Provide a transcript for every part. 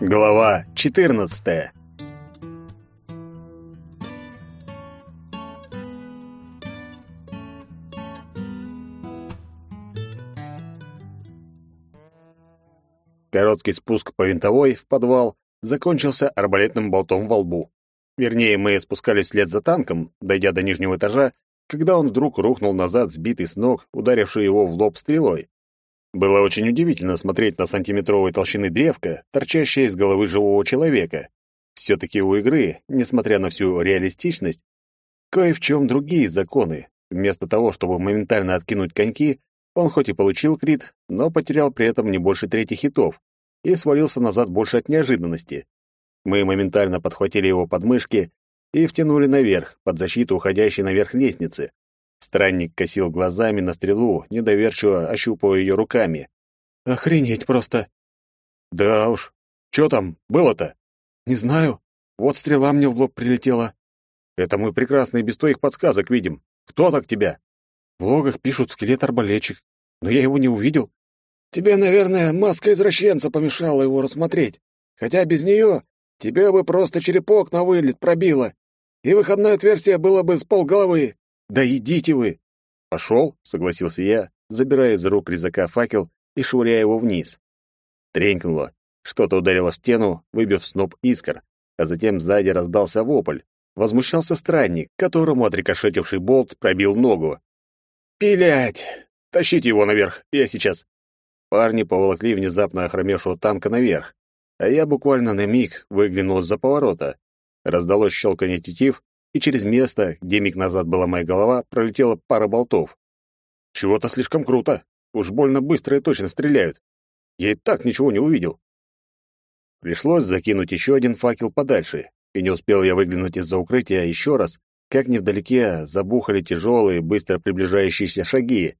Глава 14. Короткий спуск по винтовой в подвал закончился арбалетным болтом во лбу. Вернее, мы спускались вслед за танком, дойдя до нижнего этажа, когда он вдруг рухнул назад, сбитый с ног, ударивший его в лоб стрелой. Было очень удивительно смотреть на сантиметровой толщины древка, торчащее из головы живого человека. Все-таки у игры, несмотря на всю реалистичность, кое в чем другие законы. Вместо того, чтобы моментально откинуть коньки, он хоть и получил крит, но потерял при этом не больше трети хитов и свалился назад больше от неожиданности. Мы моментально подхватили его подмышки и втянули наверх, под защиту уходящей наверх лестницы. Странник косил глазами на стрелу, недоверчиво ощупывая ее руками. «Охренеть просто!» «Да уж. Что там было-то?» «Не знаю. Вот стрела мне в лоб прилетела». «Это мы прекрасно и без твоих подсказок видим. Кто так тебя?» «В логах пишут скелет-арбалетчик, но я его не увидел». «Тебе, наверное, маска извращенца помешала его рассмотреть. Хотя без нее тебе бы просто черепок на вылет пробило, и выходное отверстие было бы с полголовы. «Да идите вы!» «Пошел», — согласился я, забирая из рук резака факел и швыряя его вниз. Тренькнуло. Что-то ударило в стену, выбив сноп искр, а затем сзади раздался вопль. Возмущался странник, которому отрикошетивший болт пробил ногу. «Пилять! Тащите его наверх, я сейчас!» Парни поволокли внезапно охромевшего танка наверх, а я буквально на миг выглянул из-за поворота. Раздалось щелканье тетив, и через место, где миг назад была моя голова, пролетела пара болтов. Чего-то слишком круто. Уж больно быстро и точно стреляют. Я и так ничего не увидел. Пришлось закинуть еще один факел подальше, и не успел я выглянуть из-за укрытия еще раз, как невдалеке забухали тяжелые, быстро приближающиеся шаги.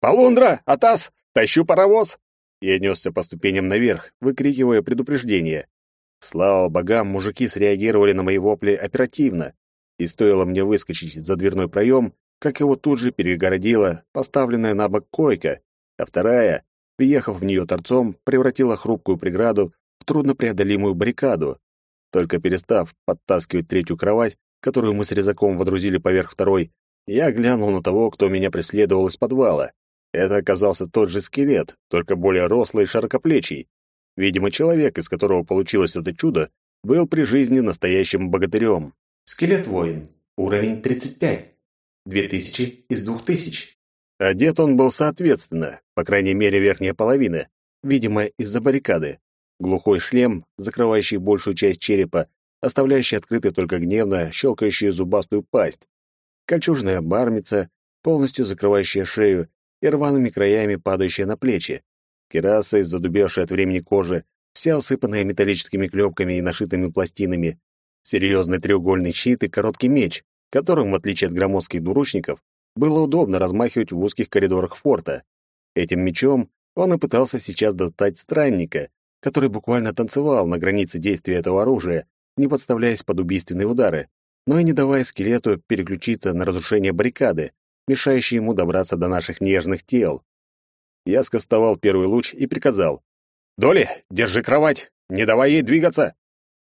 «Полундра! Атас! Тащу паровоз!» Я несся по ступеням наверх, выкрикивая предупреждение. Слава богам, мужики среагировали на мои вопли оперативно, и стоило мне выскочить за дверной проем, как его тут же перегородила поставленная на бок койка, а вторая, въехав в нее торцом, превратила хрупкую преграду в труднопреодолимую баррикаду. Только перестав подтаскивать третью кровать, которую мы с резаком водрузили поверх второй, я глянул на того, кто меня преследовал из подвала. Это оказался тот же скелет, только более рослый и широкоплечий. Видимо, человек, из которого получилось это чудо, был при жизни настоящим богатырем. Скелет-воин. Уровень 35. 2000 из 2000. Одет он был соответственно, по крайней мере, верхняя половина, видимо, из-за баррикады. Глухой шлем, закрывающий большую часть черепа, оставляющий открытой только гневно щелкающую зубастую пасть. Кольчужная бармица, полностью закрывающая шею и рваными краями падающая на плечи. Кераса из задубевшей от времени кожи, вся усыпанная металлическими клепками и нашитыми пластинами, серьезный треугольный щит и короткий меч, которым, в отличие от громоздких двуручников, было удобно размахивать в узких коридорах форта. Этим мечом он и пытался сейчас достать странника, который буквально танцевал на границе действия этого оружия, не подставляясь под убийственные удары, но и не давая скелету переключиться на разрушение баррикады, мешающей ему добраться до наших нежных тел. Я скостовал первый луч и приказал. «Доли, держи кровать! Не давай ей двигаться!»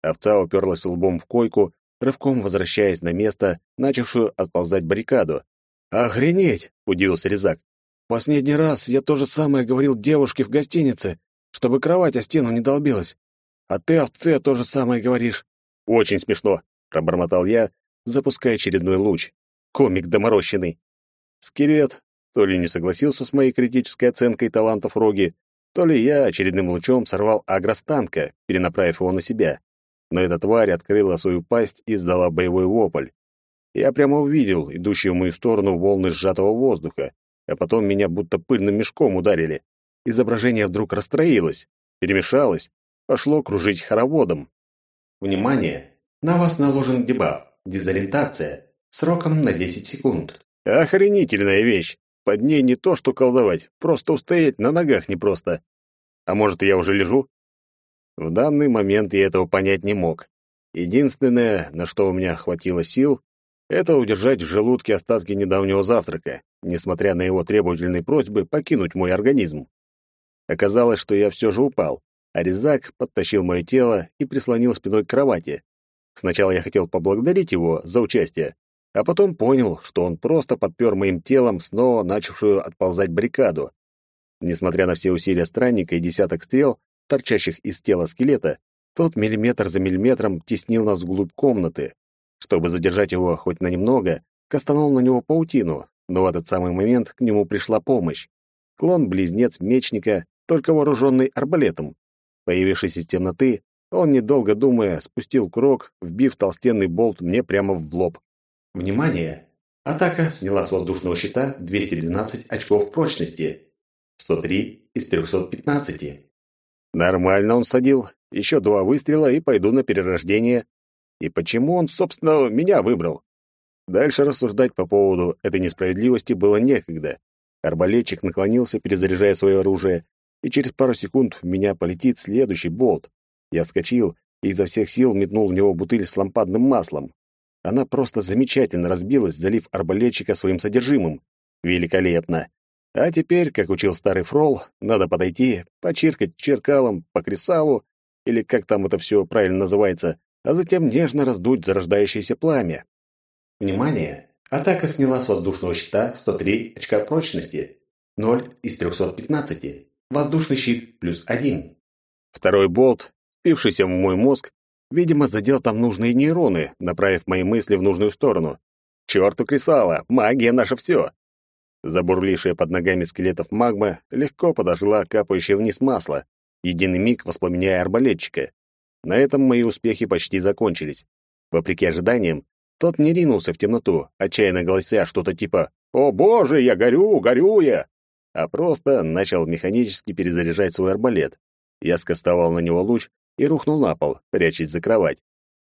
Овца уперлась лбом в койку, рывком возвращаясь на место, начавшую отползать баррикаду. «Охренеть!» — удивился Резак. «Последний раз я то же самое говорил девушке в гостинице, чтобы кровать о стену не долбилась. А ты овце то же самое говоришь». «Очень смешно!» — пробормотал я, запуская очередной луч. Комик доморощенный. Скелет то ли не согласился с моей критической оценкой талантов Роги, то ли я очередным лучом сорвал агростанка, перенаправив его на себя. Но эта тварь открыла свою пасть и сдала боевой вопль. Я прямо увидел идущие в мою сторону волны сжатого воздуха, а потом меня будто пыльным мешком ударили. Изображение вдруг расстроилось, перемешалось, пошло кружить хороводом. Внимание! На вас наложен дебаф. Дезориентация. Сроком на 10 секунд. Охренительная вещь. Под ней не то что колдовать, просто устоять на ногах непросто. А может, я уже лежу? В данный момент я этого понять не мог. Единственное, на что у меня хватило сил, это удержать в желудке остатки недавнего завтрака, несмотря на его требовательные просьбы покинуть мой организм. Оказалось, что я все же упал, а резак подтащил мое тело и прислонил спиной к кровати. Сначала я хотел поблагодарить его за участие, а потом понял, что он просто подпер моим телом снова начавшую отползать баррикаду. Несмотря на все усилия странника и десяток стрел, торчащих из тела скелета, тот миллиметр за миллиметром теснил нас вглубь комнаты. Чтобы задержать его хоть на немного, кастанул на него паутину, но в этот самый момент к нему пришла помощь. Клон-близнец мечника, только вооруженный арбалетом. Появившись из темноты, он, недолго думая, спустил курок, вбив толстенный болт мне прямо в лоб. Внимание! Атака сняла с воздушного щита 212 очков прочности. 103 из 315. Нормально он садил. Еще два выстрела и пойду на перерождение. И почему он, собственно, меня выбрал? Дальше рассуждать по поводу этой несправедливости было некогда. Арбалетчик наклонился, перезаряжая свое оружие, и через пару секунд в меня полетит следующий болт. Я вскочил и изо всех сил метнул в него бутыль с лампадным маслом. Она просто замечательно разбилась, залив арбалетчика своим содержимым. Великолепно. А теперь, как учил старый фрол, надо подойти, почиркать черкалом по кресалу, или как там это все правильно называется, а затем нежно раздуть зарождающееся пламя. Внимание! Атака сняла с воздушного щита 103 очка прочности. 0 из 315. Воздушный щит плюс 1. Второй болт, впившийся в мой мозг, видимо, задел там нужные нейроны, направив мои мысли в нужную сторону. Чёрту кресало! Магия наша все! Забурлившая под ногами скелетов магма легко подожгла капающее вниз масло, единый миг воспламеняя арбалетчика. На этом мои успехи почти закончились. Вопреки ожиданиям, тот не ринулся в темноту, отчаянно голося что-то типа «О боже, я горю, горю я!» а просто начал механически перезаряжать свой арбалет. Я скостовал на него луч и рухнул на пол, прячась за кровать.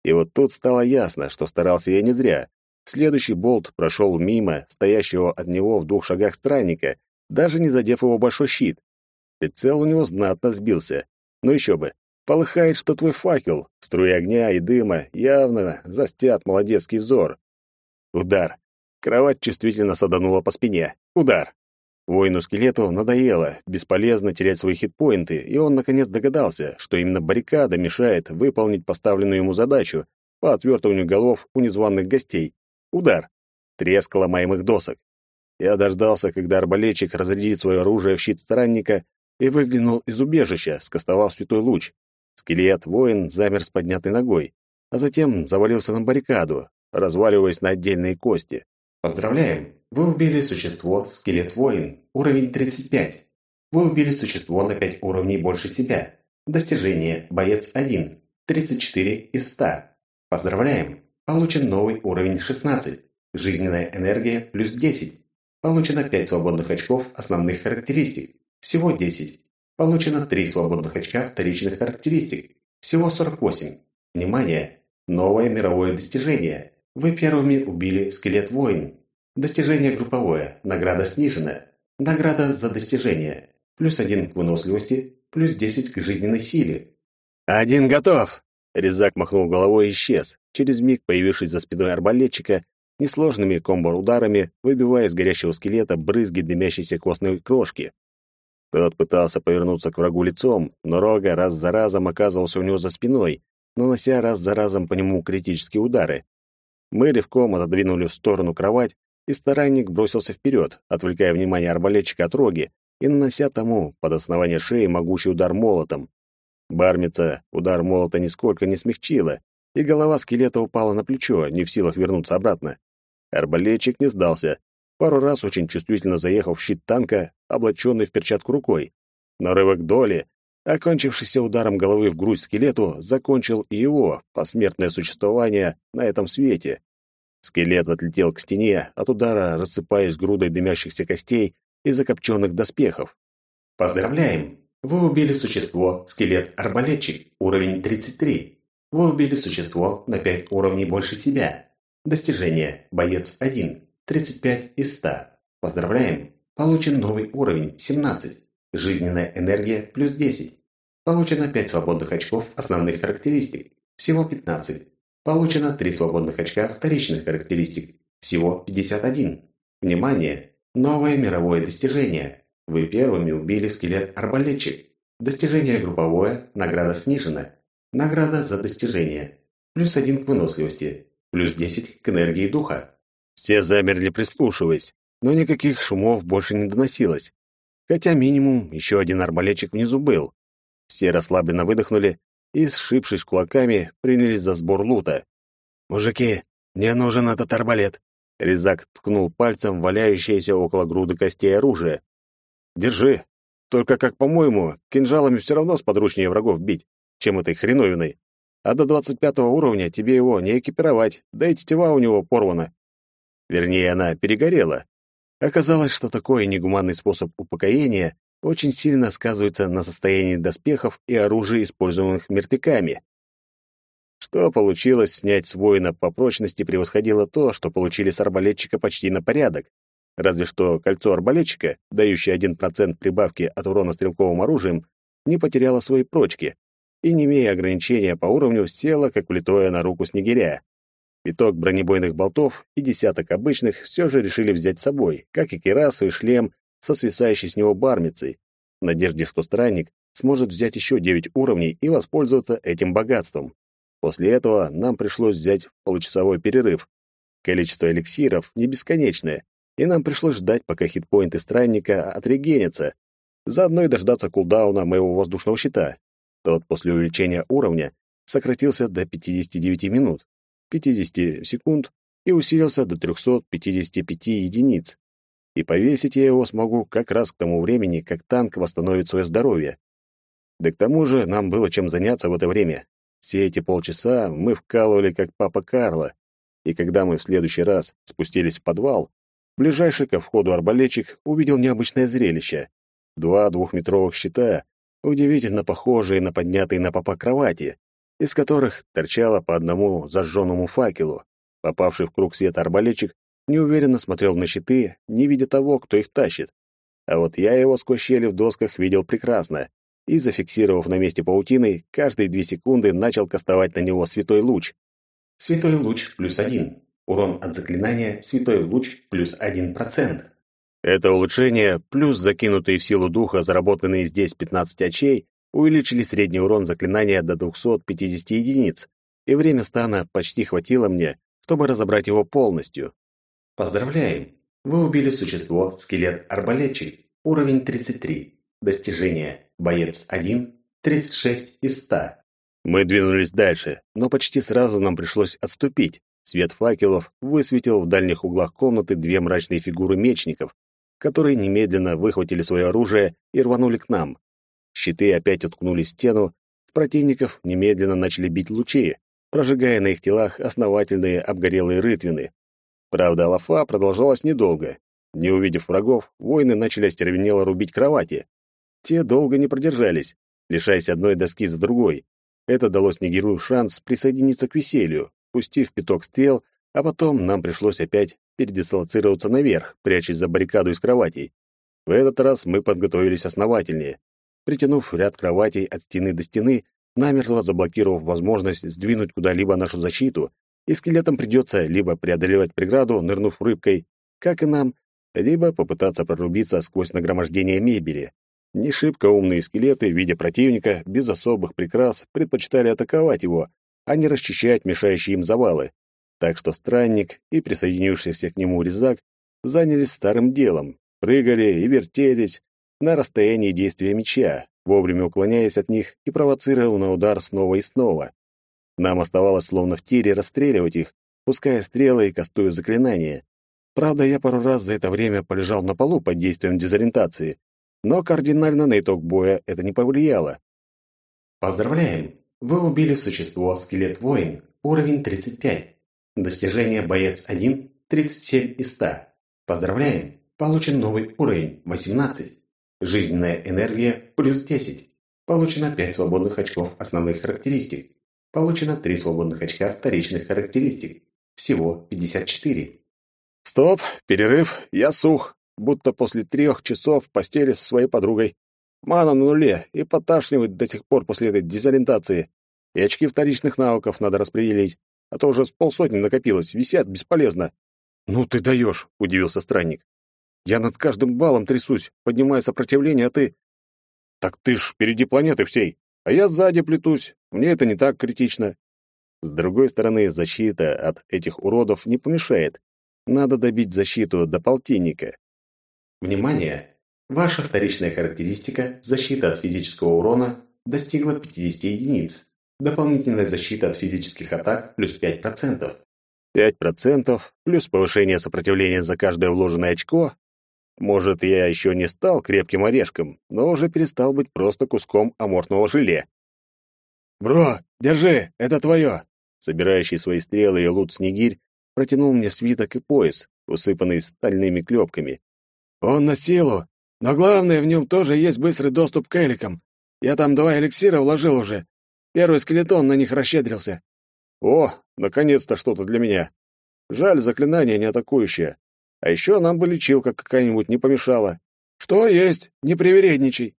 И вот тут стало ясно, что старался я не зря. Следующий болт прошел мимо стоящего от него в двух шагах странника, даже не задев его большой щит. Прицел у него знатно сбился. Ну еще бы, полыхает, что твой факел, струи огня и дыма явно застят молодецкий взор. Удар. Кровать чувствительно саданула по спине. Удар. Воину-скелету надоело бесполезно терять свои хитпоинты, и он наконец догадался, что именно баррикада мешает выполнить поставленную ему задачу по отвертыванию голов у незваных гостей. Удар. Треск ломаемых досок. Я дождался, когда арбалетчик разрядит свое оружие в щит странника и выглянул из убежища, скостовав святой луч. Скелет, воин, замер с поднятой ногой, а затем завалился на баррикаду, разваливаясь на отдельные кости. Поздравляем! Вы убили существо «Скелет-воин», уровень 35. Вы убили существо на 5 уровней больше себя. Достижение «Боец-1», 34 из 100. Поздравляем! Получен новый уровень 16. Жизненная энергия плюс 10. Получено 5 свободных очков основных характеристик. Всего 10. Получено 3 свободных очка вторичных характеристик. Всего 48. Внимание! Новое мировое достижение. Вы первыми убили скелет-воин. Достижение групповое. Награда снижена. Награда за достижение. Плюс 1 к выносливости, плюс 10 к жизненной силе. «Один готов!» Резак махнул головой и исчез, через миг появившись за спиной арбалетчика, несложными комбо-ударами, выбивая из горящего скелета брызги дымящейся костной крошки. Тот пытался повернуться к врагу лицом, но Рога раз за разом оказывался у него за спиной, нанося раз за разом по нему критические удары. Мы ревком отодвинули в сторону кровать, и старанник бросился вперед, отвлекая внимание арбалетчика от Роги и нанося тому под основание шеи могучий удар молотом. Бармица удар молота нисколько не смягчила, и голова скелета упала на плечо, не в силах вернуться обратно. Арбалетчик не сдался, пару раз очень чувствительно заехал в щит танка, облаченный в перчатку рукой. Но рывок доли, окончившийся ударом головы в грудь скелету, закончил и его посмертное существование на этом свете. Скелет отлетел к стене, от удара рассыпаясь грудой дымящихся костей и закопченных доспехов. Поздравляем! Вы убили существо, скелет-арбалетчик, уровень 33. Вы убили существо на 5 уровней больше себя. Достижение «Боец 1», 35 из 100. Поздравляем! Получен новый уровень 17. Жизненная энергия плюс 10. Получено 5 свободных очков основных характеристик. Всего 15. Получено 3 свободных очка вторичных характеристик. Всего 51. Внимание! Новое мировое достижение. Вы первыми убили скелет-арбалетчик. Достижение групповое, награда снижена. Награда за достижение. Плюс один к выносливости. Плюс десять к энергии духа. Все замерли, прислушиваясь, но никаких шумов больше не доносилось. Хотя минимум еще один арбалетчик внизу был. Все расслабленно выдохнули и, сшибшись кулаками, принялись за сбор лута. «Мужики, мне нужен этот арбалет!» Резак ткнул пальцем валяющееся около груды костей оружие. «Держи. Только, как по-моему, кинжалами все равно сподручнее врагов бить, чем этой хреновиной. А до двадцать пятого уровня тебе его не экипировать, да и тетива у него порвана. Вернее, она перегорела. Оказалось, что такой негуманный способ упокоения очень сильно сказывается на состоянии доспехов и оружия, используемых мертвяками. Что получилось снять с воина по прочности превосходило то, что получили с арбалетчика почти на порядок. Разве что кольцо арбалетчика, дающее 1% прибавки от урона стрелковым оружием, не потеряло свои прочки и, не имея ограничения по уровню, село, как влитое на руку снегиря. Пяток бронебойных болтов и десяток обычных все же решили взять с собой, как и кирасу и шлем со свисающей с него бармицей, в надежде, что странник сможет взять еще девять уровней и воспользоваться этим богатством. После этого нам пришлось взять получасовой перерыв. Количество эликсиров не бесконечное, и нам пришлось ждать, пока хитпоинты странника отрегенятся, заодно и дождаться кулдауна моего воздушного щита. Тот после увеличения уровня сократился до 59 минут, 50 секунд и усилился до 355 единиц. И повесить я его смогу как раз к тому времени, как танк восстановит свое здоровье. Да к тому же нам было чем заняться в это время. Все эти полчаса мы вкалывали, как папа Карло, и когда мы в следующий раз спустились в подвал, ближайший ко входу арбалетчик увидел необычное зрелище. Два двухметровых щита, удивительно похожие на поднятые на попа кровати, из которых торчало по одному зажженному факелу. Попавший в круг света арбалетчик неуверенно смотрел на щиты, не видя того, кто их тащит. А вот я его сквозь щели в досках видел прекрасно, и, зафиксировав на месте паутиной, каждые две секунды начал кастовать на него святой луч. Святой луч плюс один. Урон от заклинания святой луч плюс один процент. Это улучшение, плюс закинутые в силу духа заработанные здесь 15 очей, увеличили средний урон заклинания до 250 единиц, и время стана почти хватило мне, чтобы разобрать его полностью. Поздравляем! Вы убили существо, скелет-арбалетчик, уровень 33. Достижение Боец 1, 36 из 100. Мы двинулись дальше, но почти сразу нам пришлось отступить. Свет факелов высветил в дальних углах комнаты две мрачные фигуры мечников, которые немедленно выхватили свое оружие и рванули к нам. Щиты опять уткнулись в стену, в противников немедленно начали бить лучи, прожигая на их телах основательные обгорелые рытвины. Правда, лафа продолжалась недолго. Не увидев врагов, воины начали остервенело рубить кровати. Те долго не продержались, лишаясь одной доски за другой. Это дало Снегиру шанс присоединиться к веселью, пустив пяток стрел, а потом нам пришлось опять передислоцироваться наверх, прячась за баррикаду из кроватей. В этот раз мы подготовились основательнее. Притянув ряд кроватей от стены до стены, намертво заблокировав возможность сдвинуть куда-либо нашу защиту, и скелетам придется либо преодолевать преграду, нырнув рыбкой, как и нам, либо попытаться прорубиться сквозь нагромождение мебели. Не шибко умные скелеты, видя противника, без особых прикрас, предпочитали атаковать его, а не расчищать мешающие им завалы. Так что странник и присоединившийся к нему резак занялись старым делом, прыгали и вертелись на расстоянии действия меча, вовремя уклоняясь от них и провоцируя на удар снова и снова. Нам оставалось словно в тире расстреливать их, пуская стрелы и кастуя заклинания. Правда, я пару раз за это время полежал на полу под действием дезориентации, но кардинально на итог боя это не повлияло. Поздравляем! Вы убили существо Скелет-воин, уровень 35. Достижение Боец 1, 37 из 100. Поздравляем! Получен новый уровень, 18. Жизненная энергия, плюс 10. Получено 5 свободных очков основных характеристик. Получено 3 свободных очка вторичных характеристик. Всего 54. Стоп, перерыв, я сух будто после трех часов в постели со своей подругой. Мана на нуле и поташнивает до сих пор после этой дезориентации. И очки вторичных навыков надо распределить, а то уже с полсотни накопилось, висят бесполезно. «Ну ты даешь!» — удивился странник. «Я над каждым балом трясусь, поднимая сопротивление, а ты...» Так ты ж впереди планеты всей, а я сзади плетусь. Мне это не так критично. С другой стороны, защита от этих уродов не помешает. Надо добить защиту до полтинника. Внимание! Ваша вторичная характеристика защита от физического урона достигла 50 единиц. Дополнительная защита от физических атак плюс 5%. 5% плюс повышение сопротивления за каждое вложенное очко. Может, я еще не стал крепким орешком, но уже перестал быть просто куском аморфного желе. «Бро, держи, это твое!» Собирающий свои стрелы и лут снегирь протянул мне свиток и пояс, усыпанный стальными клепками. «Он на силу, но главное, в нем тоже есть быстрый доступ к эликам. Я там два эликсира вложил уже. Первый скелетон на них расщедрился». «О, наконец-то что-то для меня. Жаль, заклинание не атакующее. А еще нам бы лечилка какая-нибудь не помешала». «Что есть? Не привередничай».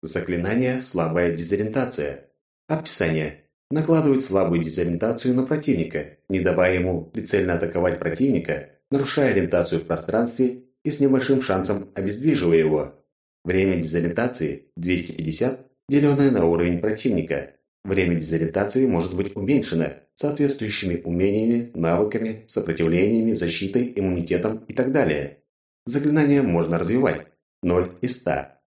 Заклинание «Слабая дезориентация». Описание. Накладывает слабую дезориентацию на противника, не давая ему прицельно атаковать противника, нарушая ориентацию в пространстве и с небольшим шансом обездвиживая его. Время дезориентации 250, деленное на уровень противника. Время дезориентации может быть уменьшено соответствующими умениями, навыками, сопротивлениями, защитой, иммунитетом и так далее. Заклинание можно развивать 0 из 100.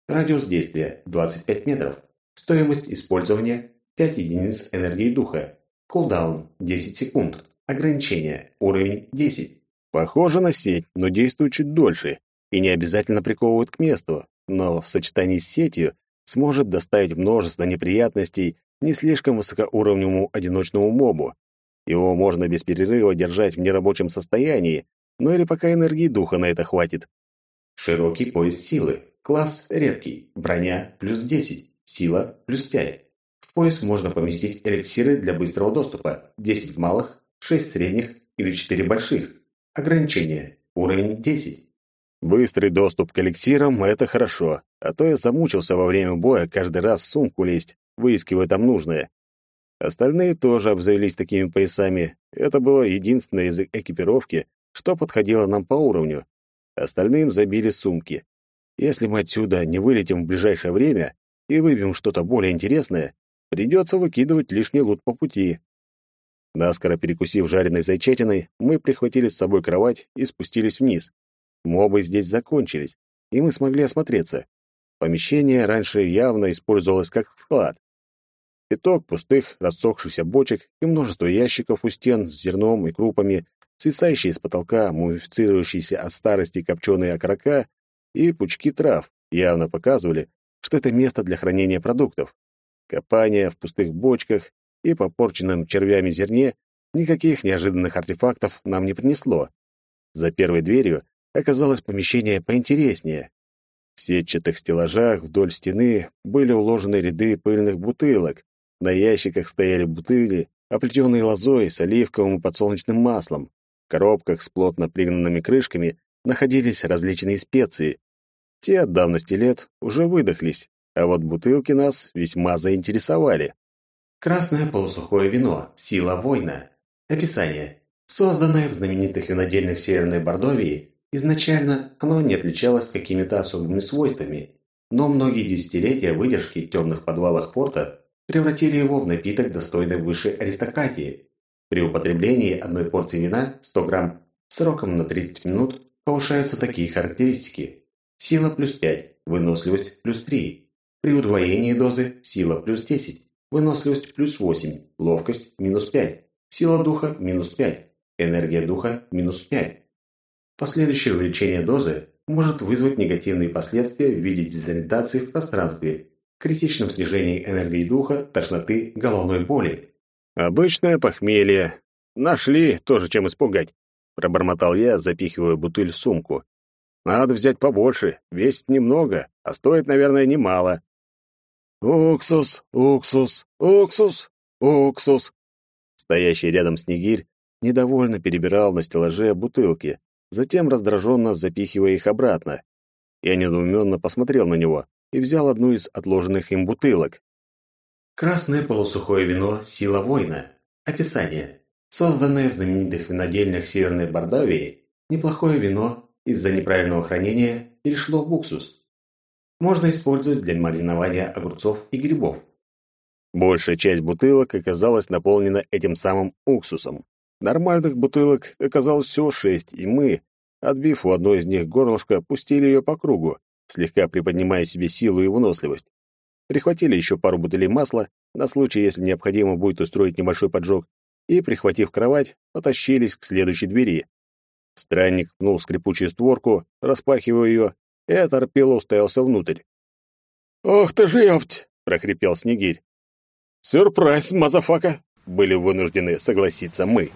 Радиус действия 25 метров. Стоимость использования 5 единиц энергии духа. Кулдаун 10 секунд. Ограничение. Уровень 10. Похоже на сеть, но действует чуть дольше и не обязательно приковывает к месту, но в сочетании с сетью сможет доставить множество неприятностей не слишком высокоуровневому одиночному мобу. Его можно без перерыва держать в нерабочем состоянии, но или пока энергии духа на это хватит. Широкий пояс силы. Класс редкий. Броня плюс 10. Сила плюс 5. В пояс можно поместить эликсиры для быстрого доступа. 10 малых, 6 средних или 4 больших. Ограничение. Уровень 10. Быстрый доступ к эликсирам — это хорошо, а то я замучился во время боя каждый раз в сумку лезть, выискивая там нужное. Остальные тоже обзавелись такими поясами. Это было единственное из экипировки, что подходило нам по уровню. Остальным забили сумки. Если мы отсюда не вылетим в ближайшее время и выбьем что-то более интересное, придется выкидывать лишний лут по пути. Наскоро перекусив жареной зайчатиной, мы прихватили с собой кровать и спустились вниз. Мобы здесь закончились, и мы смогли осмотреться. Помещение раньше явно использовалось как склад. Пяток пустых, рассохшихся бочек и множество ящиков у стен с зерном и крупами, свисающие с потолка, мумифицирующиеся от старости копченые окорока и пучки трав явно показывали, что это место для хранения продуктов. Копание в пустых бочках и попорченном червями зерне никаких неожиданных артефактов нам не принесло. За первой дверью оказалось помещение поинтереснее. В сетчатых стеллажах вдоль стены были уложены ряды пыльных бутылок. На ящиках стояли бутыли, оплетенные лозой с оливковым и подсолнечным маслом. В коробках с плотно пригнанными крышками находились различные специи. Те от давности лет уже выдохлись, а вот бутылки нас весьма заинтересовали. Красное полусухое вино. Сила воина. Описание. Созданное в знаменитых винодельных Северной Бордовии, изначально оно не отличалось какими-то особыми свойствами, но многие десятилетия выдержки в темных подвалах форта превратили его в напиток, достойный высшей аристократии. При употреблении одной порции вина 100 грамм сроком на 30 минут повышаются такие характеристики. Сила плюс 5, выносливость плюс 3. При удвоении дозы сила плюс 10, Выносливость плюс 8, ловкость минус 5, сила духа минус 5, энергия духа минус 5. Последующее увеличение дозы может вызвать негативные последствия в виде дезориентации в пространстве, критичном снижении энергии духа, тошноты, головной боли. Обычное похмелье. Нашли тоже чем испугать, пробормотал я, запихивая бутыль в сумку. Надо взять побольше, весит немного, а стоит, наверное, немало. «Уксус, уксус, уксус, уксус!» Стоящий рядом снегирь недовольно перебирал на стеллаже бутылки, затем раздраженно запихивая их обратно. Я недоуменно посмотрел на него и взял одну из отложенных им бутылок. Красное полусухое вино «Сила воина». Описание. Созданное в знаменитых винодельнях Северной Бордавии, неплохое вино из-за неправильного хранения перешло в уксус. Можно использовать для маринования огурцов и грибов. Большая часть бутылок оказалась наполнена этим самым уксусом. Нормальных бутылок оказалось всего шесть, и мы, отбив у одной из них горлышко, пустили ее по кругу, слегка приподнимая себе силу и выносливость. Прихватили еще пару бутылей масла, на случай, если необходимо будет устроить небольшой поджог, и, прихватив кровать, потащились к следующей двери. Странник пнул скрипучую створку, распахивая ее, и оторпело уставился внутрь. «Ох ты ж ёпть!» — прохрипел Снегирь. «Сюрприз, motherfucker!» — были вынуждены согласиться мы.